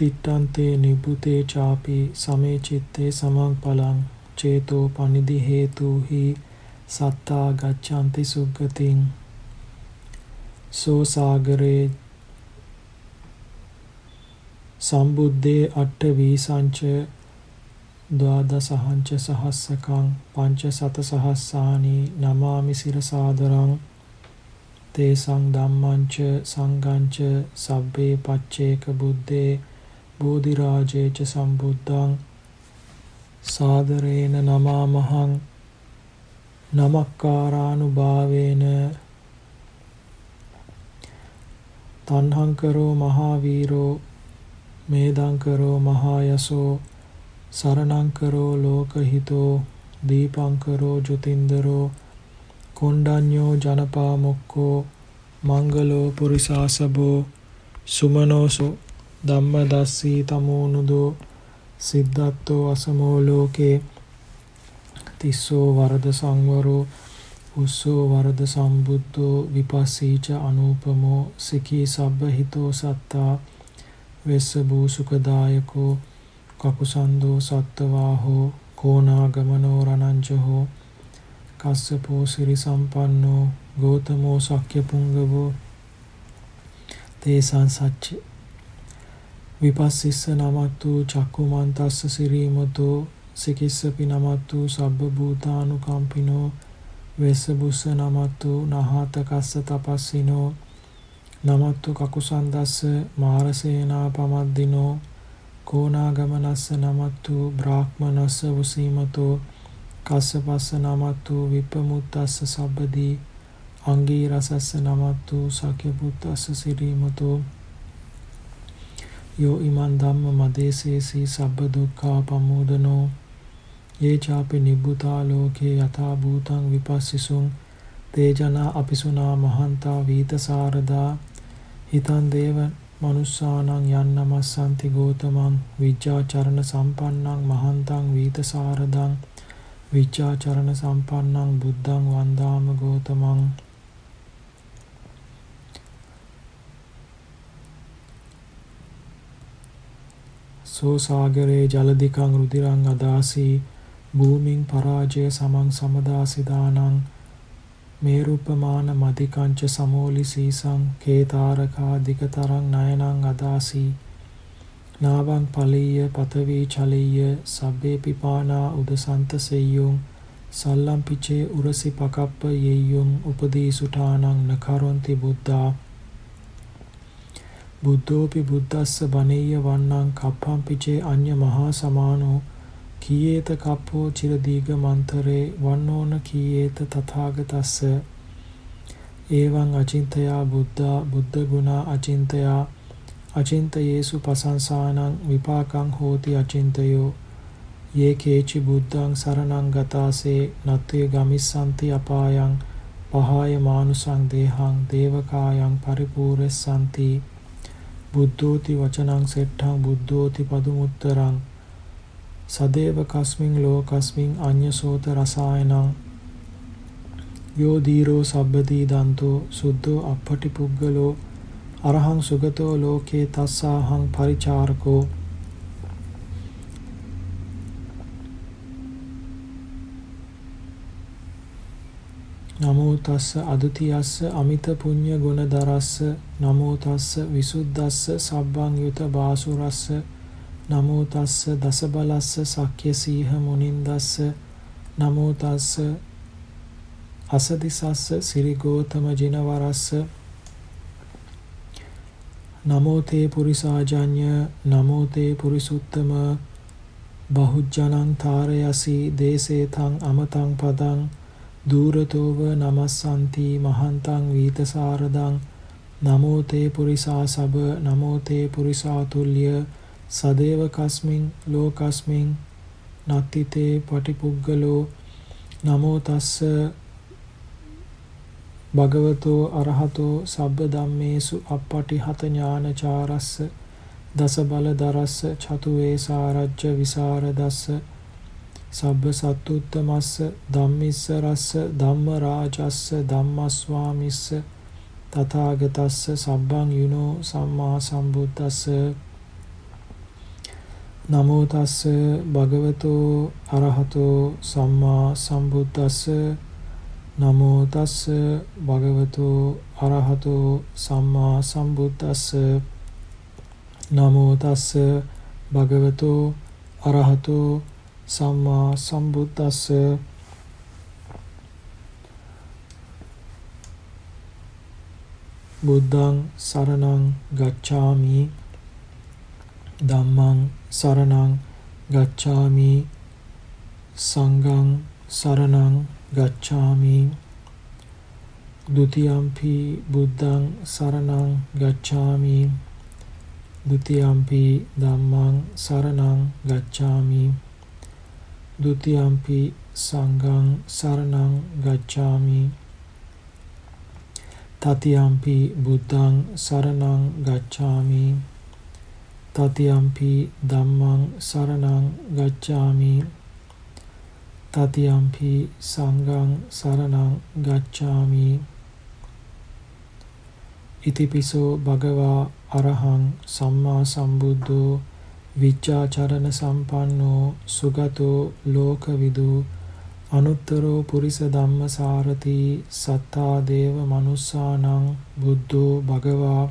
තිට්ඨන්තේ නිබ්බුතේ ചാපි සමේ චිත්තේ සමං පලං චේතෝ පනිදි හේතුහි සත්තා ගච්ඡanti සුග්ගතින් සෝ සාගරේ සම්බුද්දේ අට්ඨ වීසංච ද්වාදසහංච සහස්සකං පංච සත සහස්සානි නමාමි සිර සාදරං තේසං ධම්මංච සංගංච සබ්බේ පච්චේක බුද්දේ බෝධිරාජේච සම්බුද්ධං සාදරේන නමාමහං නමක්කාරානුභාවේන තණ්හංකරෝ මහාවීරෝ මේදංකරෝ මහායසෝ සරණංකරෝ ලෝකහිතෝ දීපංකරෝ ජුතින්දරෝ කොණ්ඩඤ්ඤෝ ජනපාමොක්කෝ මංගලෝ පුරිසාසබෝ සුමනෝසෝ ධම්මදස්සී තමෝනුදෝ සිද්ධාත්තෝ අසමෝ ලෝකේ තිස්සෝ වරද සංවරෝ උස්සෝ වරද සම්බුද්ධෝ විපස්සීච අනූපමෝ සිකී සබ්බ හිතෝ සත්තා වෙස්ස භූසුකදායකෝ කකුසන්දෝ සත්තවාහෝ කෝනාගමනෝ රණංජහෝ කස්සපෝ සිරි සම්පන්නෝ ගෝතමෝ සක්්‍ය පුංගවෝ තේසං සච්ච විපස්සිස්ස නමත්තු චක්කුමන්තස්ස සිරීමතෝ සිකිස්සපි නමත්තු සබ්බ භූතානුකම්පිනෝ වෙස්ස බුස්ස නමත්තු නහාතකස්ස තපස්සිනෝ නමත්තු කකුසන්දස්ස මාරසේනා පමද්දිනෝ කෝනාගමනස්ස නමත්තු බ්‍රාහ්මනස්ස වසීමතෝ කස්සපස්ස නමත්තු විප්පමුත්තස්ස සබ්බදී අංගී රසස්ස නමත්තු සක්‍යපුත්තස්ස සිරීමතෝ යෝ ඉමන් ධම්ම මදේසේසී සබ්බ දුක්ඛා පමෝදනෝ යේ චාපි නිබ්බුතා ලෝකේ යථා භූතං විපස්සිසුං තේජනා අපිසුනා මහන්තා වීතසාරදා හිතන් දේව මනුස්සානං යන්නමස්සන්ති ගෝතමං විජ්ජාචරණ සම්පන්නං මහන්තං වීතසාරදං විජ්ජාචරණ සම්පන්නං බුද්ධං වන්දාම ගෝතමං සෝ සාගරේ ජලදිකං රුධිරං අදාසී භූමින් පරාජය සමං සමදාසිදානං මේරුපමාන මදිකංච සමෝලි සීසං කේතාරකා දිගතරං නයනං අදාසී නාවං පලීය පතවී චලීය සබ්බේ පිපානා උදසන්ත සෙය්යුම් සල්ලම් පිචේ උරසි පකප්ප යෙය්යුම් උපදී සුටානං නකරොන්ති බුද්ධා බුද්ධෝපි බුද්දස්ස බනෙය්‍ය වන්නං කප්පම් පිචේ අඤ්ඤ මහා සමානෝ කීයේත කප්පෝ චිරදීග මන්තරේ වන්නෝන කීයේත තථාගතස්ස. එවං අචින්තයා බුද්ධා බුද්ධ ගුණා අචින්තයා අචින්තයේසු පසංසානං විපාකං හෝති අචින්තයෝ. යේ කේචි බුද්ධං සරණං ගතාසේ නත්වේ ගමිස්සanti අපායං පහාය මානුසං දේහං දේවකායං පරිපූර්ණසanti බුද්ධෝති වචනං සෙට්ඨං බුද්ධෝති පදුමුත්තරං සදේව කස්මින් ලෝකස්මින් අඤ්ඤසෝත රසායනං යෝ දීරෝ සබ්බදී දන්තෝ සුද්ධෝ අපපටි පුග්ගලෝ අරහං සුගතෝ ලෝකේ තස්සාහං පරිචාරකෝ නමෝ තස්ස අදුතියස්ස අමිත පුඤ්ඤ ගුණ දරස්ස නමෝ තස්ස විසුද්දස්ස සබ්බං යුත බාසුරස්ස නමෝ තස්ස දස බලස්ස සක්්‍ය සීහ මුනින්දස්ස නමෝ තස්ස අසදිසස්ස සිරිගෝතම ජිනවරස්ස නමෝ තේ පුරිසාජඤ්ඤ නමෝ තේ පුරිසුත්තම බහුජනං තාරයසි දේසේතං අමතං පදං දූරතෝව නමස්සන්ති මහන්තං වීතසාරදං නමෝ තේ පුරිසා සබ නමෝ තේ පුරිසා තුල්්‍ය සදේව කස්මින් ලෝකස්මින් නත්තිතේ පටිපුග්ගලෝ නමෝ තස්ස භගවතෝ අරහතෝ සබ්බ ධම්මේසු අප්පටිහත ඥානචාරස්ස දස බල දරස්ස චතු වේසාරජ්‍ය විසරදස්ස සබ්බ සත්තුත්තමස්ස ධම්මිස්ස රස්ස ධම්ම රාජස්ස ධම්මස්වාමිස්ස තථාගතස්ස සබ්බං යුනෝ සම්මා සම්බුද්දස්ස. නමෝ තස්ස භගවතෝ අරහතෝ සම්මා සම්බුද්දස්ස. නමෝ තස්ස භගවතෝ අරහතෝ සම්මා සම්බුද්දස්ස. නමෝ තස්ස භගවතෝ අරහතෝ සම්මා සම්බුද්දස්ස. බුද්ධං සරණං ගච්ඡාමි. ධම්මං සරණං ගච්ඡාමි. සංඝං සරණං ගච්ඡාමි. ဒ ුතියම්පි බුද්ධං සරණං ගච්ඡාමි. ဒ ුතියම්පි ධම්මං සරණං ගච්ඡාමි. ဒ ුතියම්පි සංඝං සරණං ගච්ඡාමි තතියම්පි බුද්ධං සරණං ගච්ඡාමි තතියම්පි ධම්මං සරණං ගච්ඡාමි තතියම්පි සංඝං සරණං ගච්ඡාමි ඉතිපිසෝ භගවා අරහං සම්මා සම්බුද්ධෝ විච්ඡාචරණ සම්පන්නෝ සුගතෝ ලෝකවිදු අනුත්තරෝ පුරිස ධම්මසාරති සත්තා දේව මනුස්සානං බුද්ධෝ භගවා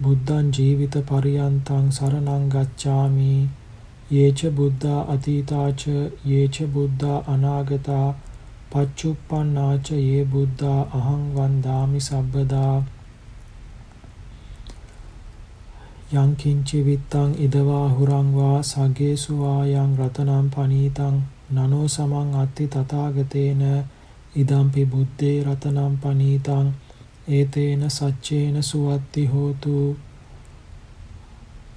බුද්ධං ජීවිත පරියන්තං සරණං ගච්ඡාමි යේච බුද්ධා අතීතාච යේච බුද්ධා අනාගතා පච්චුප්පන්නාච යේ බුද්ධා අහං වන්දාමි සබ්බදා යං කිංචි විත්තං ඉදවා හුරං වා සගේසු වායං රතනම් පනීතං නනෝ සමං අත්ති තථාගතේන ඉදම්පි බුද්දේ රතනම් පනීතං ඒතේන සච්චේන සුවත්ති හෝතු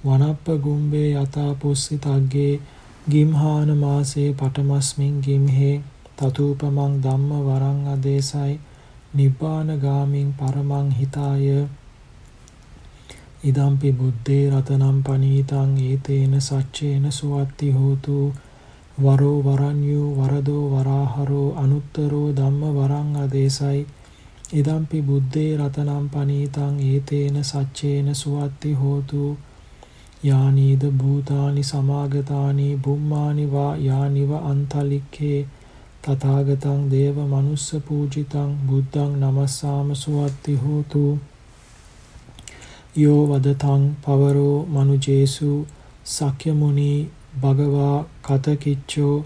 වනප්ප ගුම්බේ යතා පුස්සි තග්ගේ ගිම්හාන මාසේ පටමස්මින් ගිම්හේ තතූපමං ධම්ම වරං අදේසයි නිබ්බාන ගාමින් පරමං හිතාය ඉදම්පි බුද්දේ රතනම් පනීතං ඒතේන සච්චේන සුවත්ති හෝතු. වරෝ වරඤ්‍යෝ වරදෝ වරාහරෝ අනුත්තරෝ ධම්ම වරං අදේසයි. ඉදම්පි බුද්දේ රතනම් පනීතං ඒතේන සච්චේන සුවත්ති හෝතු. යානීද භූතානි සමාගතානි බුම්මානි වා යානිව අන්තලික්ඛේ. තථාගතං දේව මනුස්ස පූජිතං බුද්ධං නමස්සාම සුවත්ති හෝතු. යෝ වදතං පවරෝ මනුජේසු සක්‍ය මුනි භගවා කතකිච්චෝ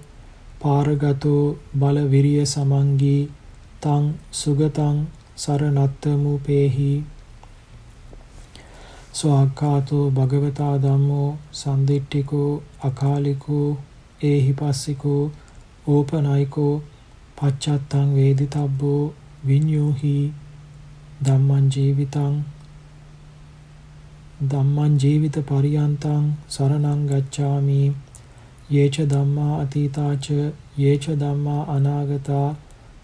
පාරගතෝ බල විරිය සමංගී තං සුගතං සරණත්තමුපේහි ස්වාක්ඛාතෝ භගවතා ධම්මෝ සම්දිට්ඨිකෝ අකාලිකෝ ඒහිපස්සිකෝ ඕපනයිකෝ පච්චත්තං වේදිතබ්බෝ විඤ්ඤෝහි ධම්මං ජීවිතං ධම්මං ජීවිත පරියන්තං සරණං ගච්ඡාමි। යේච ධම්මා අතීතාච යේච ධම්මා අනාගතා।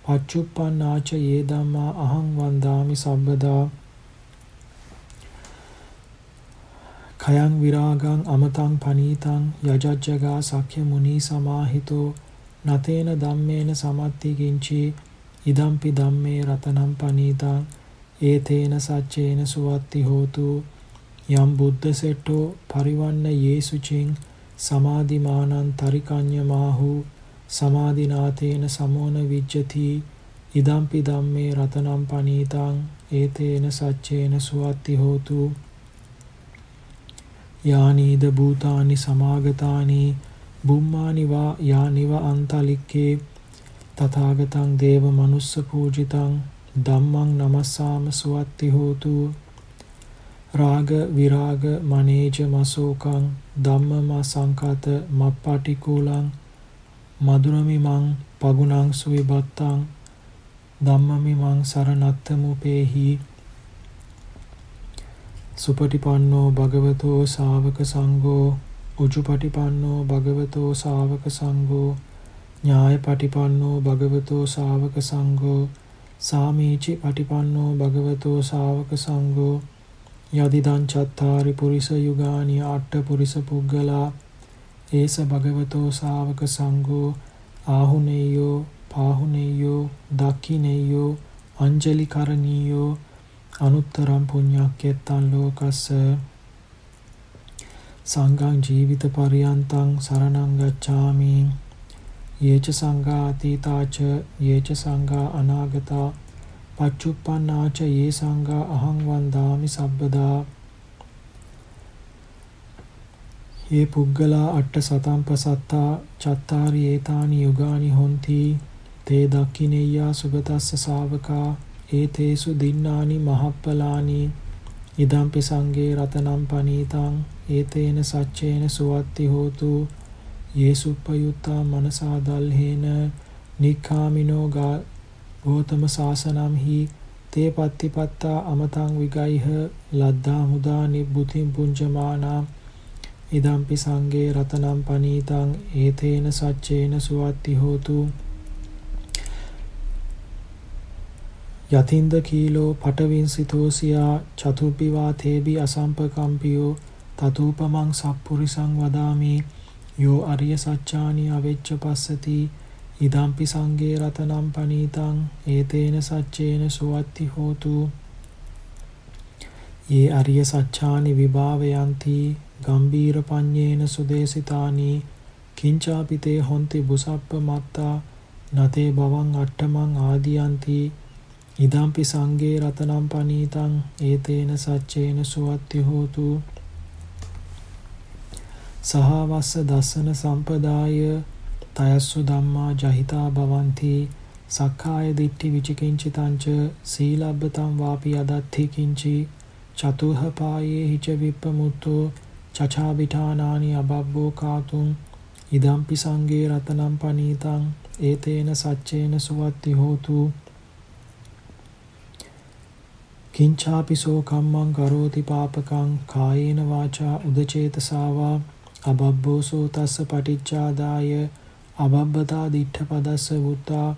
පච්චුප්පන්නාච යේ ධම්මා අහං වන්දාමි සබ්බදා। khයං විරාගං අමතං පනීතං යජජ්ජගා සක්්‍ය මුනි සමාහිතෝ। නතේන ධම්මේන සමත්ති කිංචි ඉදම්පි ධම්මේ රතනම් පනීතං। ඒතේන සච්චේන සුවත්ති හෝතු। යම් බුද්ධ සෙට්ටෝ පරිවන්න යේසුචින් සමාධිමානං තරිකඤ්ඤමාහු සමාධිනාතේන සමෝන විජ්ජති ඉදම්පි ධම්මේ රතනම් පනීතං ඒතේන සච්චේන සුවත්ති හෝතු යානීද භූතානි සමාගතානි බුම්මානි වා යානිව අන්තලික්කේ තථාගතං දේව මනුස්ස පූජිතං ධම්මං නමස්සාම සුවත්ති හෝතු රාග විරාග මනේජ මසෝකං ධම්මම සංකත මප්පටිකූලං මදුරමිමං පගුණං සුවිබත්තං ධම්මමිමං සරණත්තමුපේහි සුපටිපන්නෝ භගවතෝ සාවක සංඝෝ උජුපටිපන්නෝ භගවතෝ සාවක සංඝෝ ඥායපටිපන්නෝ භගවතෝ සාවක සංඝෝ සාමීචි පටිපන්නෝ භගවතෝ සාවක සංඝෝ යදිදං චත්තාරි පුරිස යුගානි අට්ඨ පුරිස පුග්ගලා ඒස භගවතෝ ශාවක සංඝෝ ආහුනේයෝ පාහුනේයෝ දක්ඛිනේයෝ අංජලි කරණීයෝ අනුත්තරම් පුඤ්ඤක්කෙත්තං ලෝකස්ස සංඝං ජීවිත පරියන්තං සරණං ගච්ඡාමි යේච සංඝා අතීතාච යේච සංඝා අනාගතා පච්චුප්පන්නාච යේ සංඝා අහං වන්දාමි සබ්බදා. ඒ පුද්ගලා අට්ඨ සතම්පසත්තා චත්තාරි ඒතානි යුගානි හොಂತಿ තේ දක්ඛිනෙය්‍යා සුගතස්ස ශාවකා. ඒතේසු දින්නානි මහප්පලානි. ඉදම්පි සංගේ රතනම් පනීතං. ඒතේන සච්චේන සුවත්ති හෝතු. යේසුප්පයුත්තා මනසා දල්හේන. නික්ඛාමිනෝ ගෝතම සාසනම් හි තේ පත්තිපත්තා අමතං විගයිහ ලද්දා මුදා නිබ්බුතින් පුංජමානා ඉදම්පි සංගේ රතනම් පනීතං ඒතේන සච්චේන සුවත්ති හෝතු යතින්ද කීලෝ පටවින් සිතෝසියා චතුප්පිවා තේබි අසම්පකම්පියෝ තතූපමං සප්පුරිසං වදාමි යෝ අරිය සච්චානි අවෙච්ච පස්සති ඉදම්පි සංගේ රතනම් පනීතං ඒතේන සච්චේන සුවත්ති හෝතු. ඒ අරිය සච්චානි විභාවයන්ති ගම්බීර පඤ්ඤේන සුදේසිතානි. කිංචාපිතේ හොන්ති බුසප්ප මත්තා නතේ බවං අට්ඨමං ආදියන්ති. ඉදම්පි සංගේ රතනම් පනීතං ඒතේන සච්චේන සුවත්ති හෝතු. සහවස්ස දස්සන සම්පදාය තයස්සු ධම්මා ජහිතා භවಂತಿ සක්කාය දිට්ඨි විචිකිංචිතංච සීලබ්බතං වාපි අදත්ථි කිංචි චතුහ පායේ හිච විප්පමුත්තෝ චචාබිඨානානි අබබ්බෝ කාතුම් ඉදම්පි සංගේ රතනම් පනීතං ඒතේන සච්චේන සුවත්ති හෝතු කිංචාපිසෝ කම්මං කරෝති පාපකං කායේන වාචා උදචේතසාවා අබබ්බෝසෝ තස්ස පටිච්චාදාය අබබ්බතා දිට්ඨ පදස්ස වුත්තා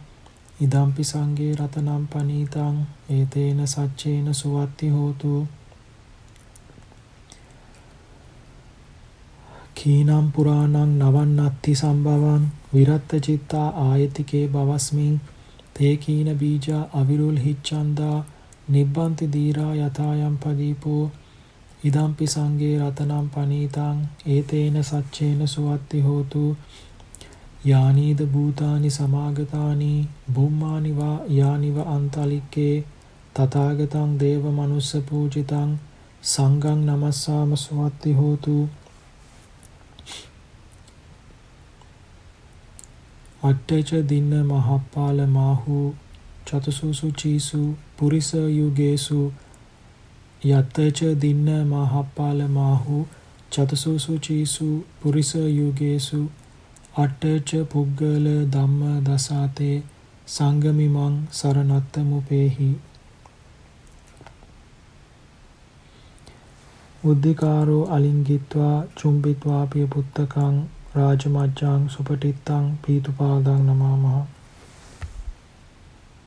ඉදම්පි සංගේ රතනම් පනීතං ඒතේන සච්චේන සුවත්ති හෝතු කීනම් පුරාණං නවන්නත්ති සම්භවං විරත්ත චිත්තා ආයතිකේ බවස්මින් තේ කීන බීජා අවිරුල් හිච්ඡන්දා නිබ්බන්ති දීරා යථායම් පදීපෝ ඉදම්පි සංගේ රතනම් පනීතං ඒතේන සච්චේන සුවත්ති හෝතු යානීද භූතානි සමාගතානි බුම්මානි වා යානිව අන්තලික්කේ තථාගතං දේව මනුස්ස පූජිතං සංඝං නමස්සාම සුවත්ති හෝතු. අට්ඨච දින්න මහප්පාල මාහු චතුසුසු චීසු පුරිස යුගේසු යත්තච දින්න මහප්පාල මාහු චතුසුසු චීසු පුරිස යුගේසු අට්ඨච පුග්ගල ධම්ම දසාතේ සංගමිමං සරණත්තමුපේහි. උද්ධිකාරෝ අලිංගිත්වා චුම්බිත්වාපිය පුත්තකං රාජමජ්ජං සුපටිත්තං පීතුපාදං නමාමහ.